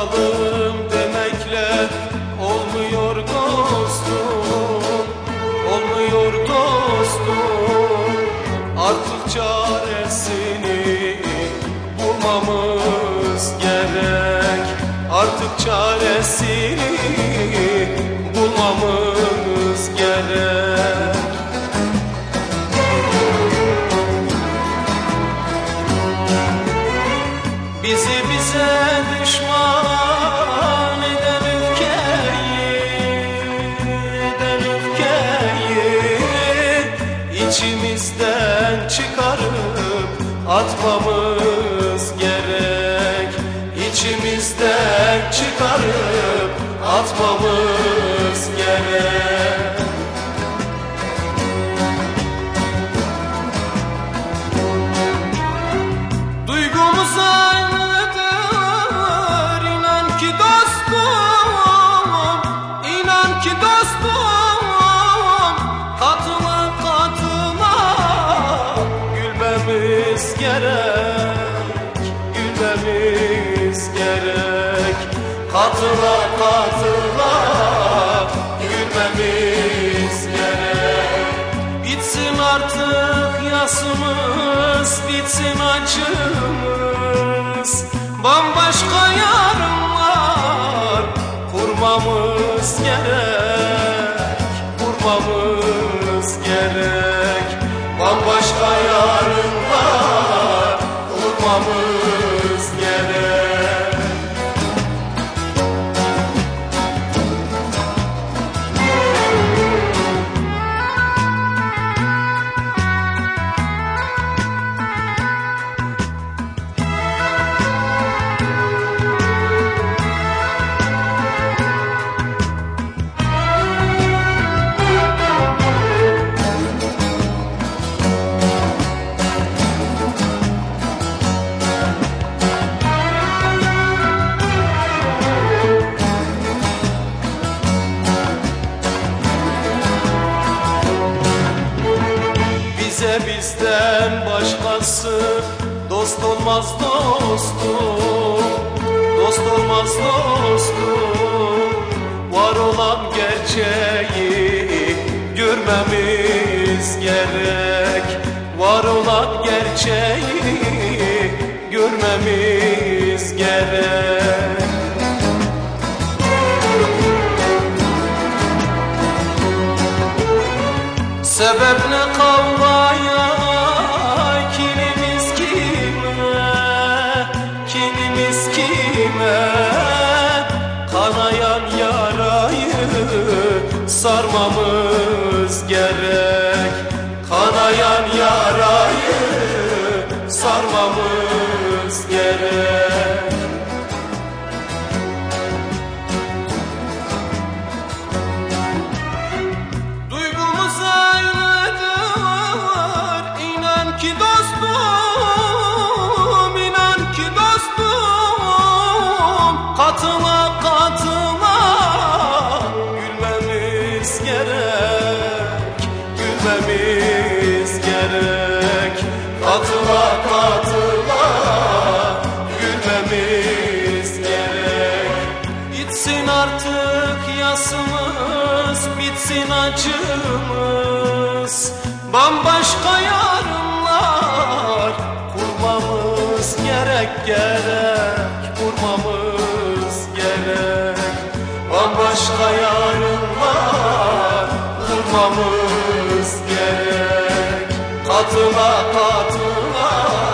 yapalım demekle olmuyor dostum Olmuyor dostum. Artık çaresini bulmamız gerek. Artık çaresini bulmamız gerek. Bizi That's what we're Katıla katıla gülmemiz gerek. Bitsin artık yasımız, bitsin acımız. Bambaşka yarınlar kurmamız gerek bizden başkası. Dost olmaz dostum Dost olmaz dostum. Var olan gerçeği görmemiz gerek. Var olan gerçeği görmemiz gerek sarmamız gerek. Kanayan yarayı Gülmemiz gerek. Katıla katıla gülmemiz gerek. Gitsin artık yasımız, bitsin acımız. Bambaşka yarınlar kurmamız gerek gerek. Kurmamız gerek. Bambaşka yarınlar kurmamız Fatıma